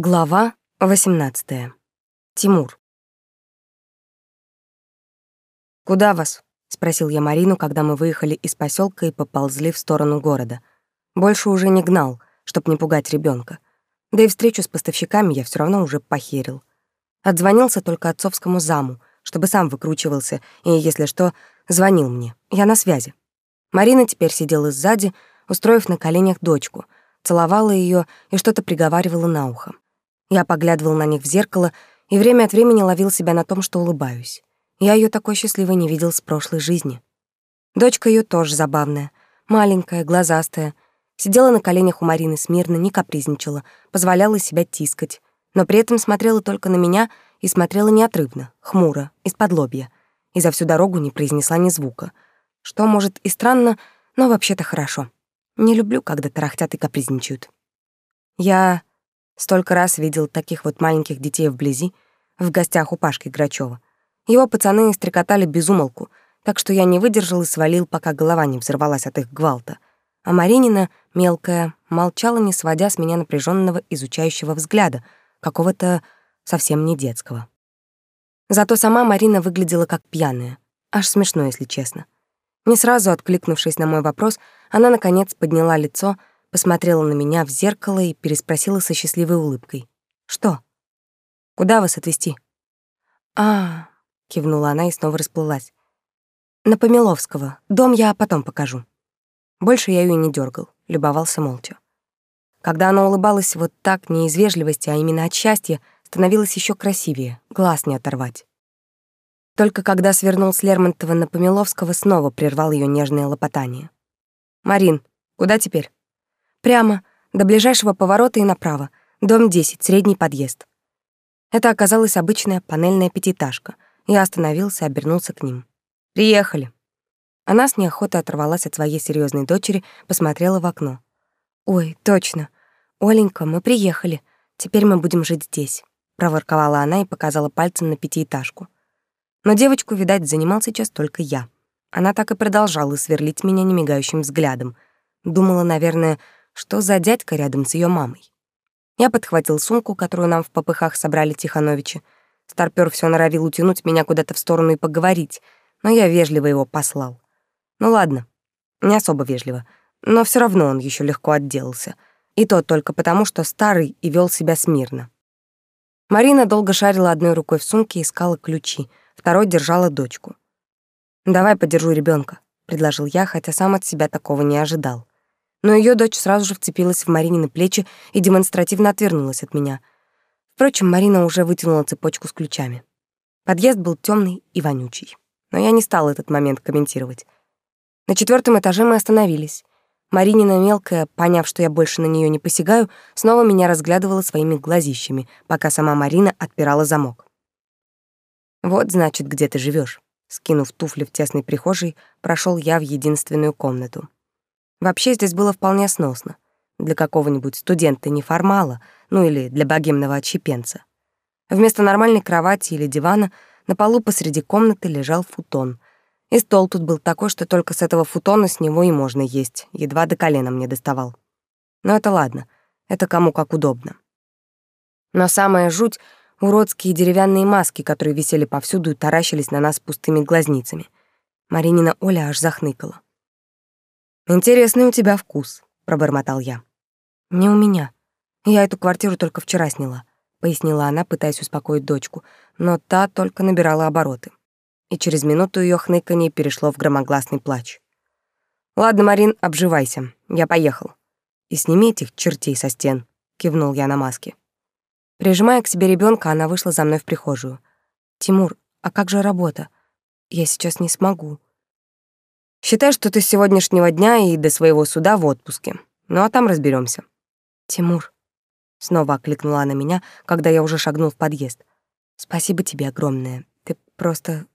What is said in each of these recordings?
Глава 18. Тимур. «Куда вас?» — спросил я Марину, когда мы выехали из поселка и поползли в сторону города. Больше уже не гнал, чтоб не пугать ребенка. Да и встречу с поставщиками я все равно уже похерил. Отзвонился только отцовскому заму, чтобы сам выкручивался, и, если что, звонил мне. Я на связи. Марина теперь сидела сзади, устроив на коленях дочку, целовала ее и что-то приговаривала на ухо. Я поглядывал на них в зеркало и время от времени ловил себя на том, что улыбаюсь. Я ее такой счастливой не видел с прошлой жизни. Дочка ее тоже забавная, маленькая, глазастая. Сидела на коленях у Марины смирно, не капризничала, позволяла себя тискать, но при этом смотрела только на меня и смотрела неотрывно, хмуро, из-под лобья, и за всю дорогу не произнесла ни звука. Что, может, и странно, но вообще-то хорошо. Не люблю, когда тарахтят и капризничают. Я Столько раз видел таких вот маленьких детей вблизи, в гостях у Пашки Грачева. Его пацаны стрекотали без умолку, так что я не выдержал и свалил, пока голова не взорвалась от их гвалта. А Маринина, мелкая, молчала, не сводя с меня напряженного изучающего взгляда, какого-то совсем не детского. Зато сама Марина выглядела как пьяная. Аж смешно, если честно. Не сразу откликнувшись на мой вопрос, она, наконец, подняла лицо, посмотрела на меня в зеркало и переспросила со счастливой улыбкой. «Что? Куда вас отвезти?» «А, — кивнула она и снова расплылась. «На Помиловского. Дом я потом покажу». Больше я ее не дергал, любовался молча. Когда она улыбалась вот так, не из вежливости, а именно от счастья, становилось еще красивее, глаз не оторвать. Только когда свернул с Лермонтова на Помиловского, снова прервал ее нежное лопотание. «Марин, куда теперь?» Прямо, до ближайшего поворота и направо. Дом 10, средний подъезд. Это оказалась обычная панельная пятиэтажка. Я остановился, обернулся к ним. «Приехали». Она с неохотой оторвалась от своей серьезной дочери, посмотрела в окно. «Ой, точно. Оленька, мы приехали. Теперь мы будем жить здесь», — проворковала она и показала пальцем на пятиэтажку. Но девочку, видать, занимал сейчас только я. Она так и продолжала сверлить меня немигающим взглядом. Думала, наверное, что за дядька рядом с ее мамой. Я подхватил сумку, которую нам в попыхах собрали Тихановичи. Старпёр все норовил утянуть меня куда-то в сторону и поговорить, но я вежливо его послал. Ну ладно, не особо вежливо, но все равно он еще легко отделался. И то только потому, что старый и вел себя смирно. Марина долго шарила одной рукой в сумке и искала ключи, второй держала дочку. «Давай подержу ребенка, предложил я, хотя сам от себя такого не ожидал но ее дочь сразу же вцепилась в Маринины плечи и демонстративно отвернулась от меня. Впрочем, Марина уже вытянула цепочку с ключами. Подъезд был темный и вонючий, но я не стала этот момент комментировать. На четвертом этаже мы остановились. Маринина мелкая, поняв, что я больше на нее не посягаю, снова меня разглядывала своими глазищами, пока сама Марина отпирала замок. «Вот, значит, где ты живешь. Скинув туфли в тесной прихожей, прошел я в единственную комнату. Вообще здесь было вполне сносно. Для какого-нибудь студента-неформала, ну или для богемного отщепенца. Вместо нормальной кровати или дивана на полу посреди комнаты лежал футон. И стол тут был такой, что только с этого футона с него и можно есть, едва до колена мне доставал. Но это ладно, это кому как удобно. Но самая жуть — уродские деревянные маски, которые висели повсюду и таращились на нас пустыми глазницами. Маринина Оля аж захныкала. «Интересный у тебя вкус», — пробормотал я. «Не у меня. Я эту квартиру только вчера сняла», — пояснила она, пытаясь успокоить дочку, но та только набирала обороты. И через минуту ее хныканье перешло в громогласный плач. «Ладно, Марин, обживайся. Я поехал. И сними этих чертей со стен», — кивнул я на маске. Прижимая к себе ребенка, она вышла за мной в прихожую. «Тимур, а как же работа? Я сейчас не смогу», Считай, что ты с сегодняшнего дня и до своего суда в отпуске. Ну а там разберемся. Тимур. Снова окликнула она меня, когда я уже шагнул в подъезд. Спасибо тебе огромное. Ты просто...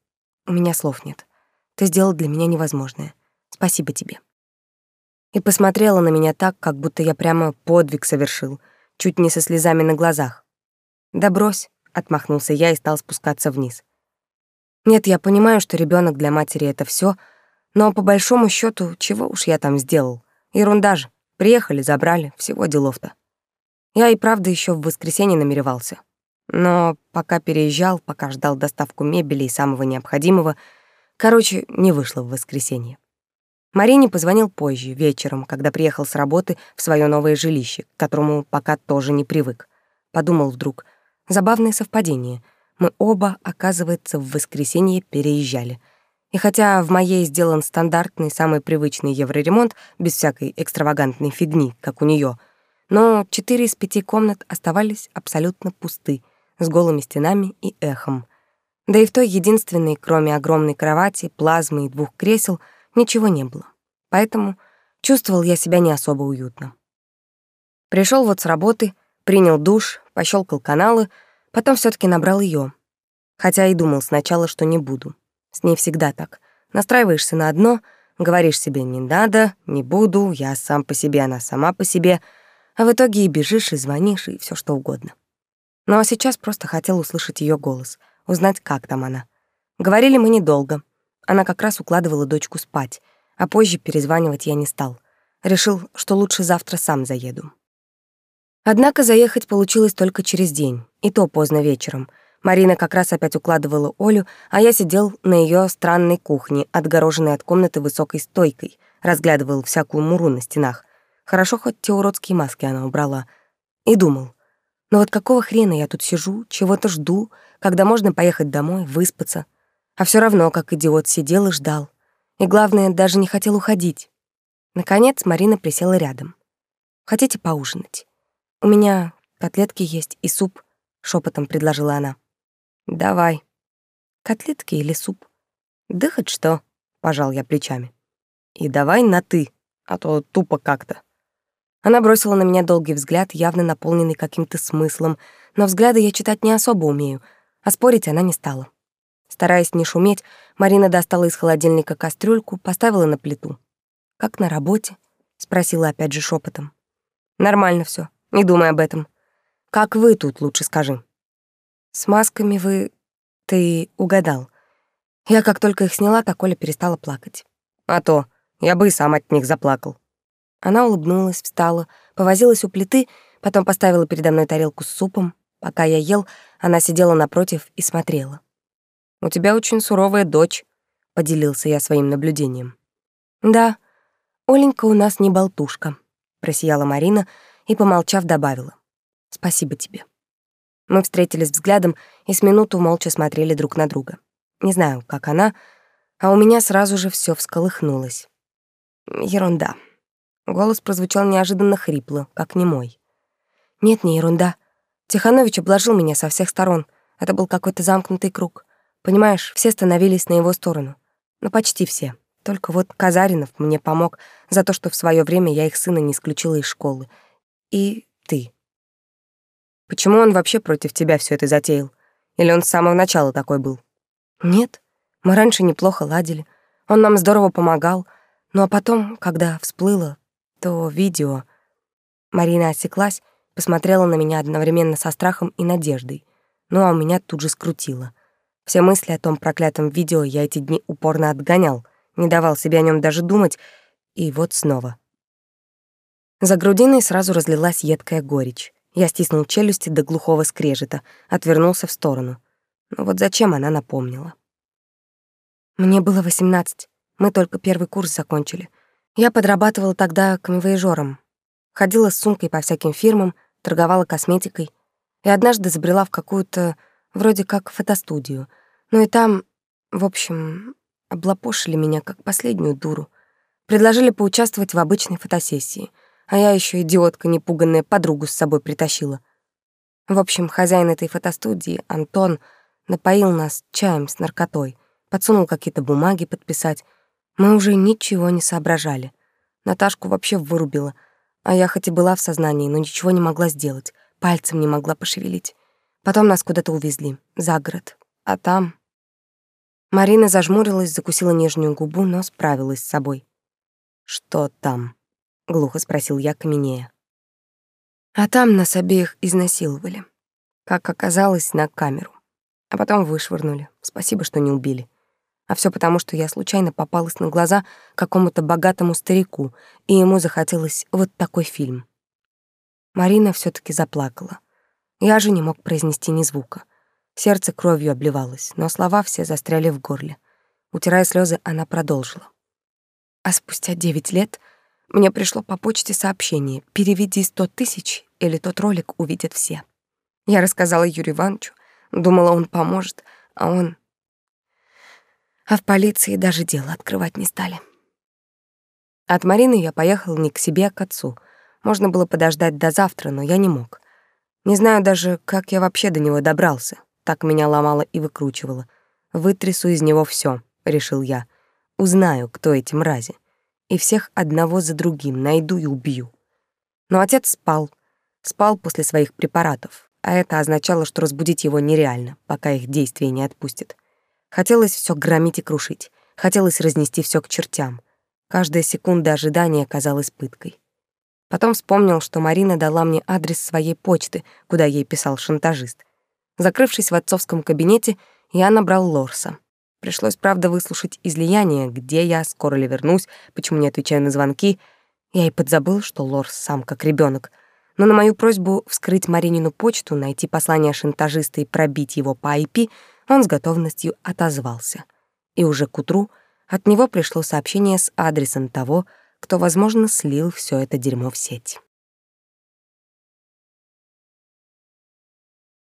У меня слов нет. Ты сделал для меня невозможное. Спасибо тебе. И посмотрела на меня так, как будто я прямо подвиг совершил, чуть не со слезами на глазах. «Да брось», — отмахнулся я и стал спускаться вниз. «Нет, я понимаю, что ребенок для матери — это все, но по большому счету, чего уж я там сделал? Ерунда же. Приехали, забрали, всего делов-то. Я и правда еще в воскресенье намеревался. Но пока переезжал, пока ждал доставку мебели и самого необходимого, короче, не вышло в воскресенье. Марине позвонил позже, вечером, когда приехал с работы в свое новое жилище, к которому пока тоже не привык. Подумал вдруг, забавное совпадение. Мы оба, оказывается, в воскресенье переезжали. И хотя в моей сделан стандартный, самый привычный евроремонт, без всякой экстравагантной фигни, как у нее, но четыре из пяти комнат оставались абсолютно пусты, с голыми стенами и эхом. Да и в той единственной, кроме огромной кровати, плазмы и двух кресел — ничего не было. Поэтому чувствовал я себя не особо уютно. Пришел вот с работы, принял душ, пощелкал каналы, потом все таки набрал ее. Хотя и думал сначала, что не буду. С ней всегда так. Настраиваешься на одно, говоришь себе «не надо», «не буду», «я сам по себе», она сама по себе, а в итоге и бежишь, и звонишь, и все что угодно. Ну а сейчас просто хотел услышать ее голос, узнать, как там она. Говорили мы недолго — она как раз укладывала дочку спать, а позже перезванивать я не стал. Решил, что лучше завтра сам заеду. Однако заехать получилось только через день, и то поздно вечером. Марина как раз опять укладывала Олю, а я сидел на ее странной кухне, отгороженной от комнаты высокой стойкой, разглядывал всякую муру на стенах. Хорошо хоть те уродские маски она убрала. И думал, ну вот какого хрена я тут сижу, чего-то жду, когда можно поехать домой, выспаться, а все равно, как идиот, сидел и ждал. И главное, даже не хотел уходить. Наконец Марина присела рядом. «Хотите поужинать? У меня котлетки есть и суп», — шепотом предложила она. «Давай». «Котлетки или суп?» «Да хоть что», — пожал я плечами. «И давай на «ты», а то тупо как-то». Она бросила на меня долгий взгляд, явно наполненный каким-то смыслом, но взгляды я читать не особо умею, а спорить она не стала. Стараясь не шуметь, Марина достала из холодильника кастрюльку, поставила на плиту. «Как на работе?» — спросила опять же шепотом. «Нормально все, не думай об этом. Как вы тут, лучше скажи?» «С масками вы... ты угадал. Я как только их сняла, так Оля перестала плакать. А то, я бы и сам от них заплакал». Она улыбнулась, встала, повозилась у плиты, потом поставила передо мной тарелку с супом. Пока я ел, она сидела напротив и смотрела. У тебя очень суровая дочь», — поделился я своим наблюдением. «Да, Оленька у нас не болтушка», — просияла Марина и, помолчав, добавила. «Спасибо тебе». Мы встретились взглядом и с минуту молча смотрели друг на друга. Не знаю, как она, а у меня сразу же все всколыхнулось. Ерунда. Голос прозвучал неожиданно хрипло, как не мой. Нет, не ерунда. Тиханович обложил меня со всех сторон. Это был какой-то замкнутый круг. Понимаешь, все становились на его сторону. Ну, почти все. Только вот Казаринов мне помог за то, что в свое время я их сына не исключила из школы. И ты. Почему он вообще против тебя все это затеял? Или он с самого начала такой был? Нет, мы раньше неплохо ладили. Он нам здорово помогал. Ну а потом, когда всплыло то видео... Марина осеклась, посмотрела на меня одновременно со страхом и надеждой. Ну а у меня тут же скрутило — все мысли о том проклятом видео я эти дни упорно отгонял, не давал себе о нем даже думать, и вот снова. За грудиной сразу разлилась едкая горечь. Я стиснул челюсти до глухого скрежета, отвернулся в сторону. Но вот зачем она напомнила? Мне было восемнадцать. Мы только первый курс закончили. Я подрабатывала тогда камевояжёром. Ходила с сумкой по всяким фирмам, торговала косметикой. И однажды забрела в какую-то вроде как фотостудию. Ну и там, в общем, облапошили меня как последнюю дуру. Предложили поучаствовать в обычной фотосессии, а я еще идиотка непуганная подругу с собой притащила. В общем, хозяин этой фотостудии, Антон, напоил нас чаем с наркотой, подсунул какие-то бумаги подписать. Мы уже ничего не соображали. Наташку вообще вырубила, а я хоть и была в сознании, но ничего не могла сделать, пальцем не могла пошевелить. Потом нас куда-то увезли, за город. А там... Марина зажмурилась, закусила нижнюю губу, но справилась с собой. «Что там?» — глухо спросил я, каменея. А там нас обеих изнасиловали. Как оказалось, на камеру. А потом вышвырнули. Спасибо, что не убили. А все потому, что я случайно попалась на глаза какому-то богатому старику, и ему захотелось вот такой фильм. Марина все таки заплакала. Я же не мог произнести ни звука. Сердце кровью обливалось, но слова все застряли в горле. Утирая слезы, она продолжила. А спустя девять лет мне пришло по почте сообщение «Переведи сто тысяч, или тот ролик увидят все». Я рассказала Юрию Ивановичу, думала, он поможет, а он... А в полиции даже дело открывать не стали. От Марины я поехал не к себе, а к отцу. Можно было подождать до завтра, но я не мог. Не знаю даже, как я вообще до него добрался. Так меня ломало и выкручивало. Вытрясу из него все, решил я. Узнаю, кто эти мрази. И всех одного за другим найду и убью. Но отец спал. Спал после своих препаратов. А это означало, что разбудить его нереально, пока их действие не отпустит. Хотелось все громить и крушить. Хотелось разнести все к чертям. Каждая секунда ожидания казалась пыткой. Потом вспомнил, что Марина дала мне адрес своей почты, куда ей писал шантажист. Закрывшись в отцовском кабинете, я набрал Лорса. Пришлось, правда, выслушать излияние, где я, скоро ли вернусь, почему не отвечаю на звонки. Я и подзабыл, что Лорс сам как ребенок. Но на мою просьбу вскрыть Маринину почту, найти послание шантажиста и пробить его по IP, он с готовностью отозвался. И уже к утру от него пришло сообщение с адресом того, кто, возможно, слил все это дерьмо в сеть.